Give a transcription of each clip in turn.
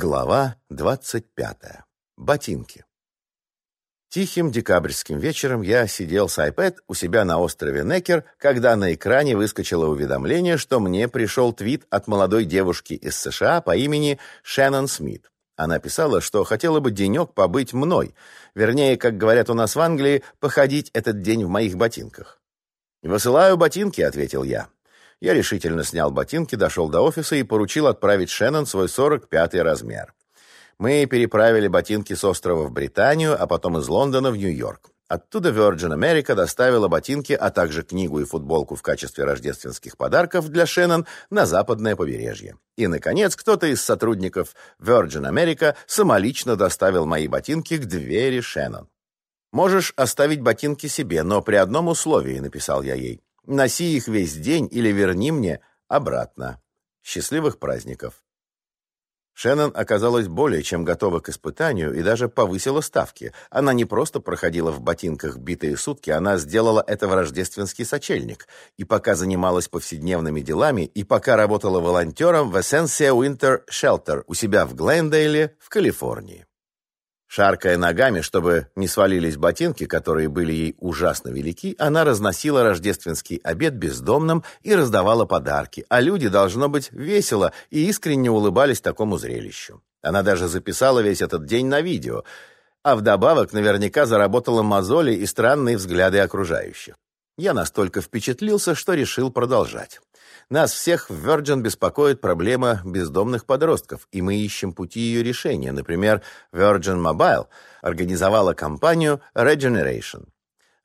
Глава 25. Ботинки. Тихим декабрьским вечером я сидел с iPad у себя на острове Некер, когда на экране выскочило уведомление, что мне пришел твит от молодой девушки из США по имени Шеннон Смит. Она писала, что хотела бы денек побыть мной, вернее, как говорят у нас в Англии, походить этот день в моих ботинках. «Высылаю ботинки», — ответил я. Я решительно снял ботинки, дошел до офиса и поручил отправить Шеннон свой 45-й размер. Мы переправили ботинки с острова в Британию, а потом из Лондона в Нью-Йорк. Оттуда Virgin America доставила ботинки, а также книгу и футболку в качестве рождественских подарков для Шеннон на западное побережье. И, наконец, кто-то из сотрудников Virgin America самолично доставил мои ботинки к двери Шеннон. «Можешь оставить ботинки себе, но при одном условии», — написал я ей. «Носи их весь день или верни мне обратно. Счастливых праздников!» Шеннон оказалась более чем готова к испытанию и даже повысила ставки. Она не просто проходила в ботинках битые сутки, она сделала это в рождественский сочельник. И пока занималась повседневными делами, и пока работала волонтером в Essentia Winter Shelter у себя в Глендейле в Калифорнии. Шаркая ногами, чтобы не свалились ботинки, которые были ей ужасно велики, она разносила рождественский обед бездомным и раздавала подарки, а люди, должно быть, весело и искренне улыбались такому зрелищу. Она даже записала весь этот день на видео, а вдобавок наверняка заработала мозоли и странные взгляды окружающих. Я настолько впечатлился, что решил продолжать. Нас всех в Virgin беспокоит проблема бездомных подростков, и мы ищем пути ее решения. Например, Virgin Mobile организовала кампанию Regeneration.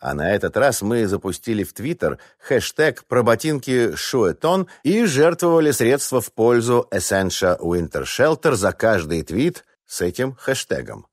А на этот раз мы запустили в Твиттер хэштег про ботинки Шуэтон и жертвовали средства в пользу Essentia Winter Shelter за каждый твит с этим хэштегом.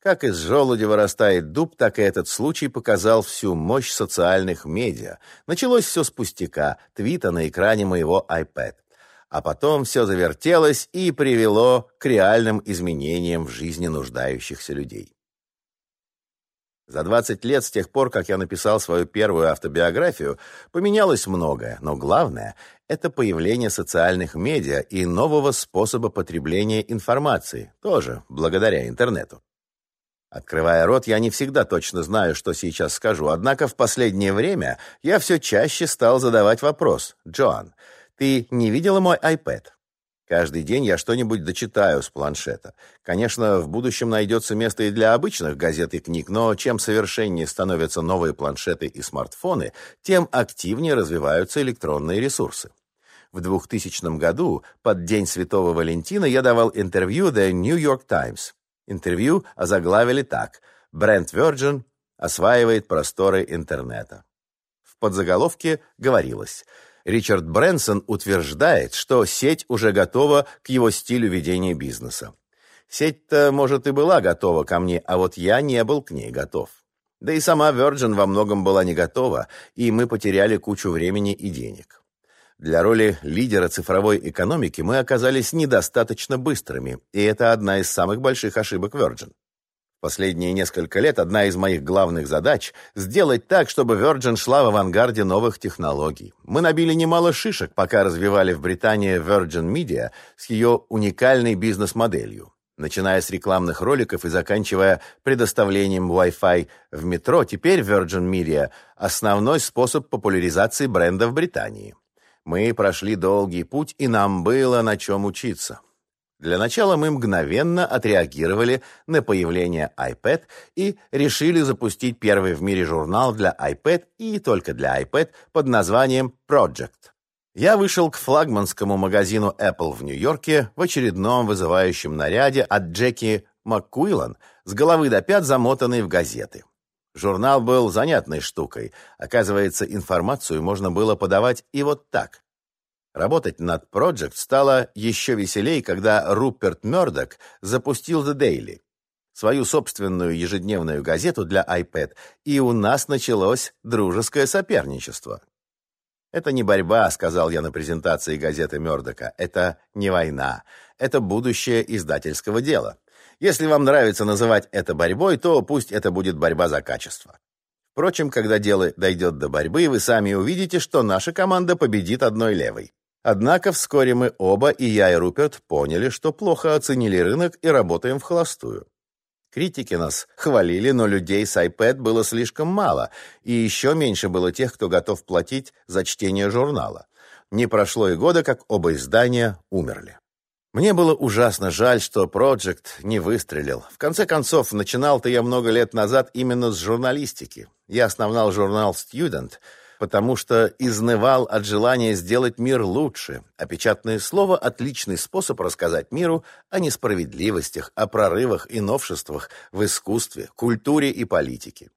Как из желуди вырастает дуб, так и этот случай показал всю мощь социальных медиа. Началось все с пустяка, твита на экране моего iPad. А потом все завертелось и привело к реальным изменениям в жизни нуждающихся людей. За 20 лет с тех пор, как я написал свою первую автобиографию, поменялось многое, но главное – это появление социальных медиа и нового способа потребления информации, тоже благодаря интернету. Открывая рот, я не всегда точно знаю, что сейчас скажу, однако в последнее время я все чаще стал задавать вопрос. «Джоан, ты не видела мой iPad?» Каждый день я что-нибудь дочитаю с планшета. Конечно, в будущем найдется место и для обычных газет и книг, но чем совершеннее становятся новые планшеты и смартфоны, тем активнее развиваются электронные ресурсы. В 2000 году, под День Святого Валентина, я давал интервью The New York Times. Интервью озаглавили так «Бренд Virgin осваивает просторы интернета». В подзаголовке говорилось Ричард Брэнсон утверждает, что сеть уже готова к его стилю ведения бизнеса. Сеть-то, может, и была готова ко мне, а вот я не был к ней готов. Да и сама Virgin во многом была не готова, и мы потеряли кучу времени и денег. Для роли лидера цифровой экономики мы оказались недостаточно быстрыми, и это одна из самых больших ошибок Virgin. Последние несколько лет одна из моих главных задач – сделать так, чтобы Virgin шла в авангарде новых технологий. Мы набили немало шишек, пока развивали в Британии Virgin Media с ее уникальной бизнес-моделью. Начиная с рекламных роликов и заканчивая предоставлением Wi-Fi в метро, теперь Virgin Media – основной способ популяризации бренда в Британии. Мы прошли долгий путь, и нам было на чем учиться. Для начала мы мгновенно отреагировали на появление iPad и решили запустить первый в мире журнал для iPad и только для iPad под названием Project. Я вышел к флагманскому магазину Apple в Нью-Йорке в очередном вызывающем наряде от Джеки МакКуиллан с головы до пят замотанной в газеты. Журнал был занятной штукой. Оказывается, информацию можно было подавать и вот так. Работать над Project стало еще веселей, когда Руперт Мёрдок запустил The Daily, свою собственную ежедневную газету для iPad, и у нас началось дружеское соперничество. «Это не борьба», — сказал я на презентации газеты Мёрдока. «Это не война. Это будущее издательского дела. Если вам нравится называть это борьбой, то пусть это будет борьба за качество. Впрочем, когда дело дойдет до борьбы, вы сами увидите, что наша команда победит одной левой. Однако вскоре мы оба, и я, и Руперт, поняли, что плохо оценили рынок и работаем в холостую. Критики нас хвалили, но людей с iPad было слишком мало, и еще меньше было тех, кто готов платить за чтение журнала. Не прошло и года, как оба издания умерли. Мне было ужасно жаль, что Project не выстрелил. В конце концов, начинал-то я много лет назад именно с журналистики. Я основал журнал Student, потому что изнывал от желания сделать мир лучше, а печатное слово — отличный способ рассказать миру о несправедливостях, о прорывах и новшествах в искусстве, культуре и политике.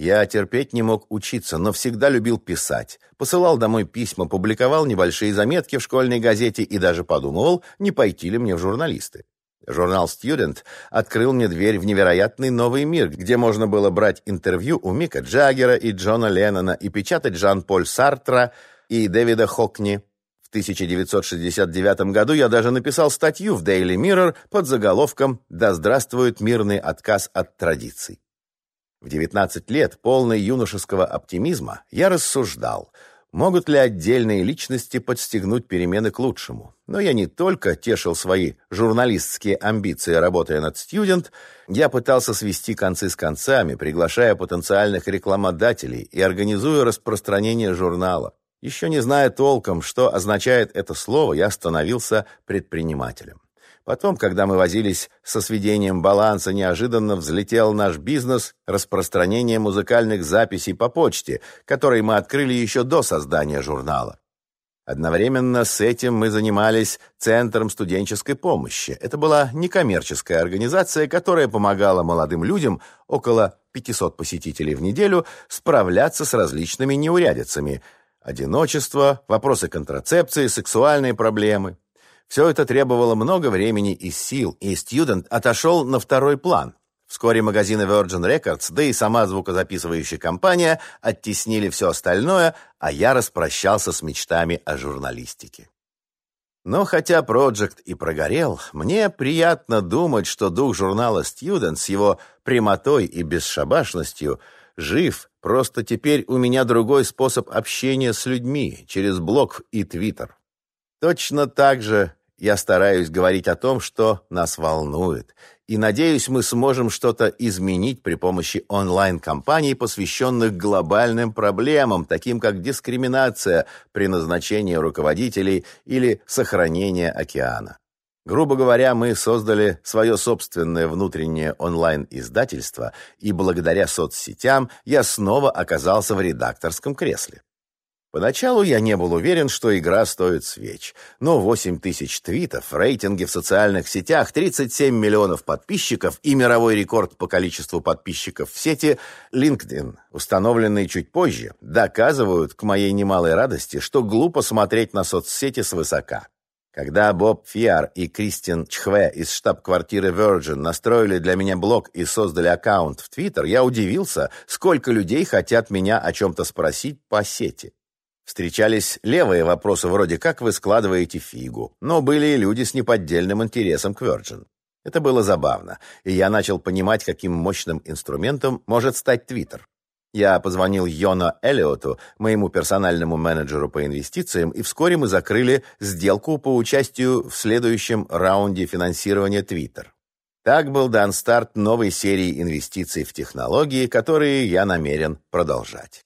Я терпеть не мог учиться, но всегда любил писать. Посылал домой письма, публиковал небольшие заметки в школьной газете и даже подумывал, не пойти ли мне в журналисты. Журнал Student открыл мне дверь в невероятный новый мир, где можно было брать интервью у Мика Джаггера и Джона Леннона и печатать Жан-Поль Сартра и Дэвида Хокни. В 1969 году я даже написал статью в Daily Mirror под заголовком «Да здравствует мирный отказ от традиций». В 19 лет, полный юношеского оптимизма, я рассуждал – Могут ли отдельные личности подстегнуть перемены к лучшему? Но я не только тешил свои журналистские амбиции, работая над «Студент», я пытался свести концы с концами, приглашая потенциальных рекламодателей и организуя распространение журнала. Еще не зная толком, что означает это слово, я становился предпринимателем. Потом, когда мы возились со сведением баланса, неожиданно взлетел наш бизнес распространение музыкальных записей по почте, который мы открыли еще до создания журнала. Одновременно с этим мы занимались Центром студенческой помощи. Это была некоммерческая организация, которая помогала молодым людям, около 500 посетителей в неделю, справляться с различными неурядицами. Одиночество, вопросы контрацепции, сексуальные проблемы. Все это требовало много времени и сил, и Student отошел на второй план. Вскоре магазины Virgin Records, да и сама звукозаписывающая компания оттеснили все остальное, а я распрощался с мечтами о журналистике. Но хотя Project и прогорел, мне приятно думать, что дух журнала Student с его прямотой и бесшабашностью жив, просто теперь у меня другой способ общения с людьми, через блог и твиттер. Точно так же я стараюсь говорить о том, что нас волнует, и надеюсь, мы сможем что-то изменить при помощи онлайн-компаний, посвященных глобальным проблемам, таким как дискриминация при назначении руководителей или сохранение океана. Грубо говоря, мы создали свое собственное внутреннее онлайн-издательство, и благодаря соцсетям я снова оказался в редакторском кресле. Поначалу я не был уверен, что игра стоит свеч. Но 8 тысяч твитов, рейтинги в социальных сетях, 37 миллионов подписчиков и мировой рекорд по количеству подписчиков в сети LinkedIn, установленный чуть позже, доказывают, к моей немалой радости, что глупо смотреть на соцсети свысока. Когда Боб Фиар и Кристин Чхве из штаб-квартиры Virgin настроили для меня блог и создали аккаунт в Twitter, я удивился, сколько людей хотят меня о чем-то спросить по сети. Встречались левые вопросы вроде «как вы складываете фигу?», но были и люди с неподдельным интересом к Virgin. Это было забавно, и я начал понимать, каким мощным инструментом может стать Твиттер. Я позвонил Йоно Эллиоту, моему персональному менеджеру по инвестициям, и вскоре мы закрыли сделку по участию в следующем раунде финансирования Твиттер. Так был дан старт новой серии инвестиций в технологии, которые я намерен продолжать.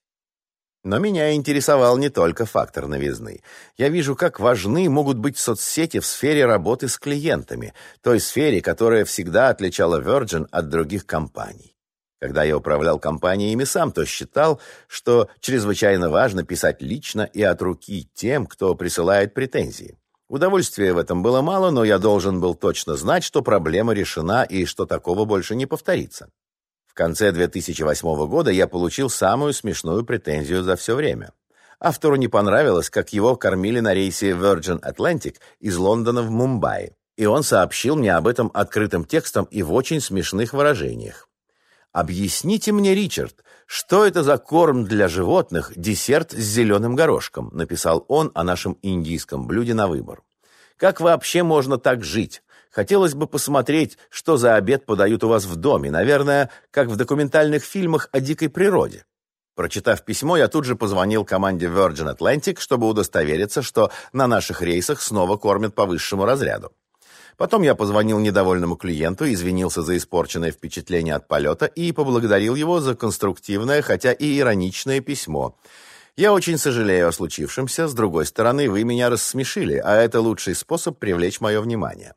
Но меня интересовал не только фактор новизны. Я вижу, как важны могут быть соцсети в сфере работы с клиентами, той сфере, которая всегда отличала Virgin от других компаний. Когда я управлял компаниями сам, то считал, что чрезвычайно важно писать лично и от руки тем, кто присылает претензии. Удовольствия в этом было мало, но я должен был точно знать, что проблема решена и что такого больше не повторится. В конце 2008 года я получил самую смешную претензию за все время. Автору не понравилось, как его кормили на рейсе Virgin Atlantic из Лондона в Мумбаи, и он сообщил мне об этом открытым текстом и в очень смешных выражениях. «Объясните мне, Ричард, что это за корм для животных, десерт с зеленым горошком?» написал он о нашем индийском блюде на выбор. «Как вообще можно так жить? Хотелось бы посмотреть, что за обед подают у вас в доме, наверное, как в документальных фильмах о дикой природе. Прочитав письмо, я тут же позвонил команде Virgin Atlantic, чтобы удостовериться, что на наших рейсах снова кормят по высшему разряду. Потом я позвонил недовольному клиенту, извинился за испорченное впечатление от полета и поблагодарил его за конструктивное, хотя и ироничное письмо. Я очень сожалею о случившемся, с другой стороны, вы меня рассмешили, а это лучший способ привлечь мое внимание.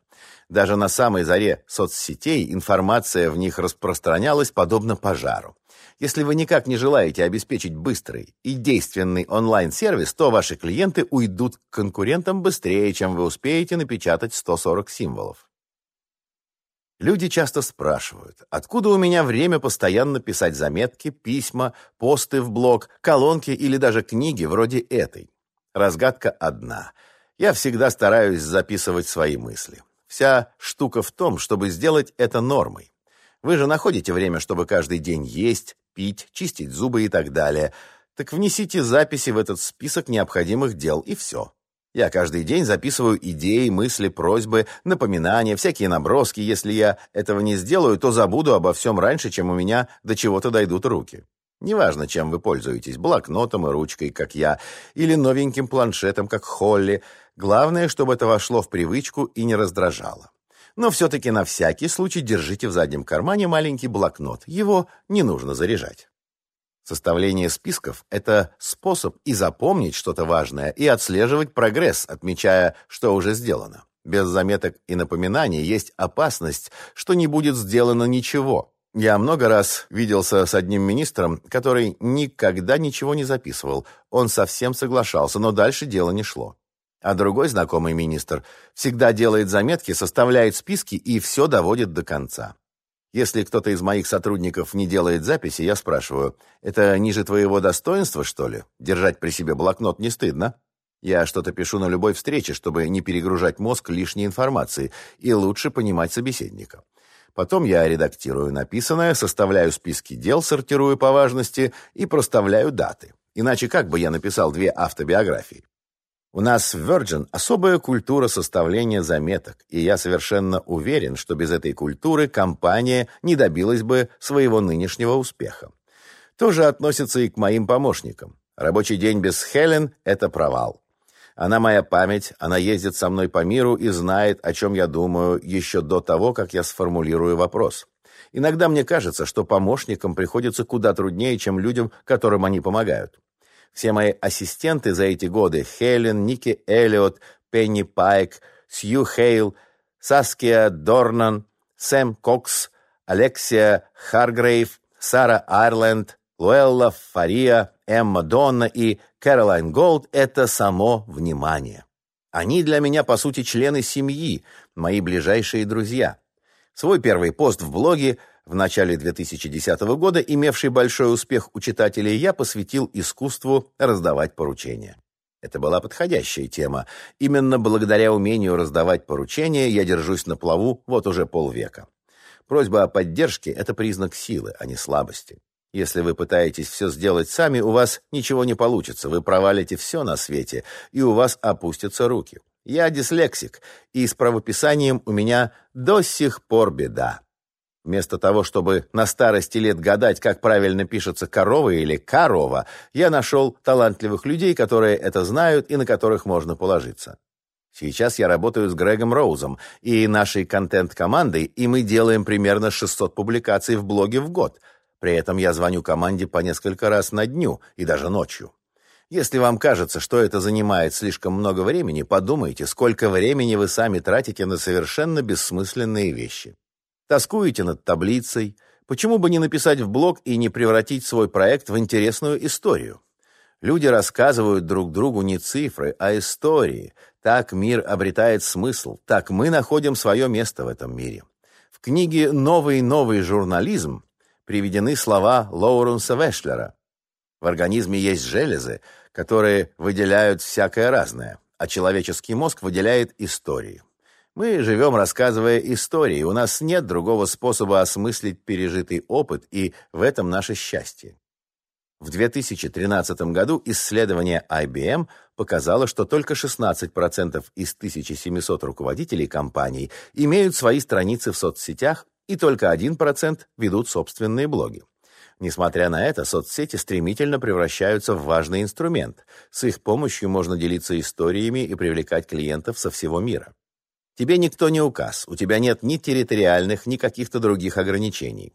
Даже на самой заре соцсетей информация в них распространялась подобно пожару. Если вы никак не желаете обеспечить быстрый и действенный онлайн-сервис, то ваши клиенты уйдут к конкурентам быстрее, чем вы успеете напечатать 140 символов. Люди часто спрашивают, откуда у меня время постоянно писать заметки, письма, посты в блог, колонки или даже книги вроде этой. Разгадка одна. Я всегда стараюсь записывать свои мысли. Вся штука в том, чтобы сделать это нормой. Вы же находите время, чтобы каждый день есть, пить, чистить зубы и так далее. Так внесите записи в этот список необходимых дел, и все. Я каждый день записываю идеи, мысли, просьбы, напоминания, всякие наброски. Если я этого не сделаю, то забуду обо всем раньше, чем у меня до чего-то дойдут руки. Неважно, чем вы пользуетесь, блокнотом и ручкой, как я, или новеньким планшетом, как Холли. Главное, чтобы это вошло в привычку и не раздражало. Но все-таки на всякий случай держите в заднем кармане маленький блокнот. Его не нужно заряжать. Составление списков – это способ и запомнить что-то важное, и отслеживать прогресс, отмечая, что уже сделано. Без заметок и напоминаний есть опасность, что не будет сделано ничего. Я много раз виделся с одним министром, который никогда ничего не записывал. Он совсем соглашался, но дальше дело не шло. А другой знакомый министр всегда делает заметки, составляет списки и все доводит до конца. Если кто-то из моих сотрудников не делает записи, я спрашиваю, это ниже твоего достоинства, что ли? Держать при себе блокнот не стыдно? Я что-то пишу на любой встрече, чтобы не перегружать мозг лишней информацией и лучше понимать собеседника. Потом я редактирую написанное, составляю списки дел, сортирую по важности и проставляю даты. Иначе как бы я написал две автобиографии? У нас в Virgin особая культура составления заметок, и я совершенно уверен, что без этой культуры компания не добилась бы своего нынешнего успеха. То же относится и к моим помощникам. Рабочий день без Хелен – это провал. Она моя память, она ездит со мной по миру и знает, о чем я думаю, еще до того, как я сформулирую вопрос. Иногда мне кажется, что помощникам приходится куда труднее, чем людям, которым они помогают. Все мои ассистенты за эти годы — Хелен, Ники Эллиот, Пенни Пайк, Сью Хейл, Саския Дорнан, Сэм Кокс, Алексия Харгрейв, Сара Айрленд, Луэлла Фария, Эмма Донна и Кэролайн Голд — это само внимание. Они для меня, по сути, члены семьи, мои ближайшие друзья. Свой первый пост в блоге в начале 2010 года, имевший большой успех у читателей, я посвятил искусству раздавать поручения. Это была подходящая тема. Именно благодаря умению раздавать поручения я держусь на плаву вот уже полвека. Просьба о поддержке – это признак силы, а не слабости. Если вы пытаетесь все сделать сами, у вас ничего не получится, вы провалите все на свете, и у вас опустятся руки. Я дислексик, и с правописанием у меня до сих пор беда. Вместо того, чтобы на старости лет гадать, как правильно пишется корова или корова, я нашел талантливых людей, которые это знают и на которых можно положиться. Сейчас я работаю с Грегом Роузом и нашей контент-командой, и мы делаем примерно 600 публикаций в блоге в год. При этом я звоню команде по несколько раз на дню и даже ночью. Если вам кажется, что это занимает слишком много времени, подумайте, сколько времени вы сами тратите на совершенно бессмысленные вещи. Тоскуете над таблицей? Почему бы не написать в блог и не превратить свой проект в интересную историю? Люди рассказывают друг другу не цифры, а истории. Так мир обретает смысл, так мы находим свое место в этом мире. В книге «Новый-новый журнализм» приведены слова Лоуренса Вешлера. В организме есть железы, которые выделяют всякое разное, а человеческий мозг выделяет истории. Мы живем, рассказывая истории, у нас нет другого способа осмыслить пережитый опыт, и в этом наше счастье. В 2013 году исследование IBM показало, что только 16% из 1700 руководителей компаний имеют свои страницы в соцсетях, и только 1% ведут собственные блоги. Несмотря на это, соцсети стремительно превращаются в важный инструмент. С их помощью можно делиться историями и привлекать клиентов со всего мира. Тебе никто не указ, у тебя нет ни территориальных, ни каких-то других ограничений.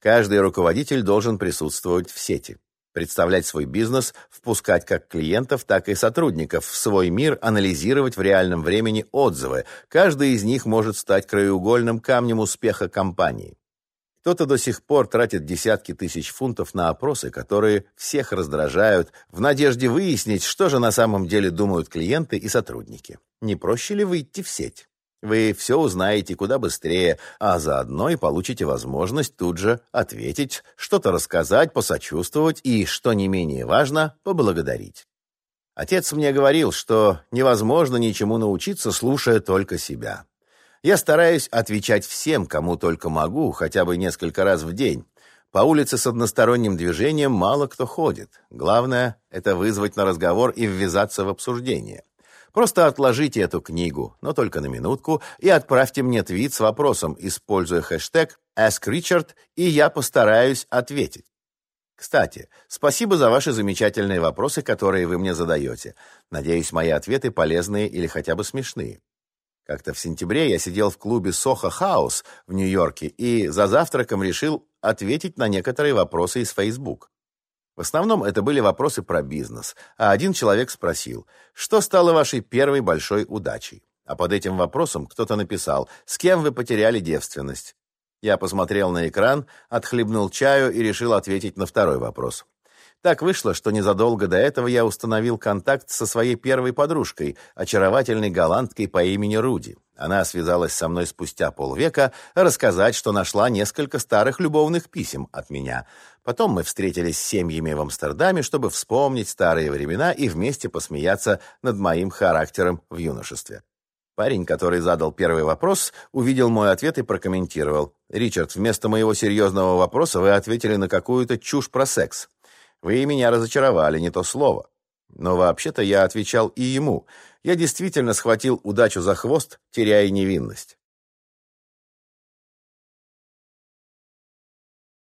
Каждый руководитель должен присутствовать в сети, представлять свой бизнес, впускать как клиентов, так и сотрудников в свой мир, анализировать в реальном времени отзывы. Каждый из них может стать краеугольным камнем успеха компании. Кто-то до сих пор тратит десятки тысяч фунтов на опросы, которые всех раздражают, в надежде выяснить, что же на самом деле думают клиенты и сотрудники. Не проще ли выйти в сеть? Вы все узнаете куда быстрее, а заодно и получите возможность тут же ответить, что-то рассказать, посочувствовать и, что не менее важно, поблагодарить. Отец мне говорил, что невозможно ничему научиться, слушая только себя. Я стараюсь отвечать всем, кому только могу, хотя бы несколько раз в день. По улице с односторонним движением мало кто ходит. Главное — это вызвать на разговор и ввязаться в обсуждение. Просто отложите эту книгу, но только на минутку, и отправьте мне твит с вопросом, используя хэштег AskRichard, и я постараюсь ответить. Кстати, спасибо за ваши замечательные вопросы, которые вы мне задаете. Надеюсь, мои ответы полезные или хотя бы смешные. Как-то в сентябре я сидел в клубе Soho House в Нью-Йорке и за завтраком решил ответить на некоторые вопросы из Facebook. В основном это были вопросы про бизнес, а один человек спросил, что стало вашей первой большой удачей? А под этим вопросом кто-то написал, с кем вы потеряли девственность? Я посмотрел на экран, отхлебнул чаю и решил ответить на второй вопрос. Так вышло, что незадолго до этого я установил контакт со своей первой подружкой, очаровательной голландкой по имени Руди. Она связалась со мной спустя полвека рассказать, что нашла несколько старых любовных писем от меня. Потом мы встретились с семьями в Амстердаме, чтобы вспомнить старые времена и вместе посмеяться над моим характером в юношестве. Парень, который задал первый вопрос, увидел мой ответ и прокомментировал. «Ричард, вместо моего серьезного вопроса вы ответили на какую-то чушь про секс. Вы меня разочаровали, не то слово. Но вообще-то я отвечал и ему. Я действительно схватил удачу за хвост, теряя невинность.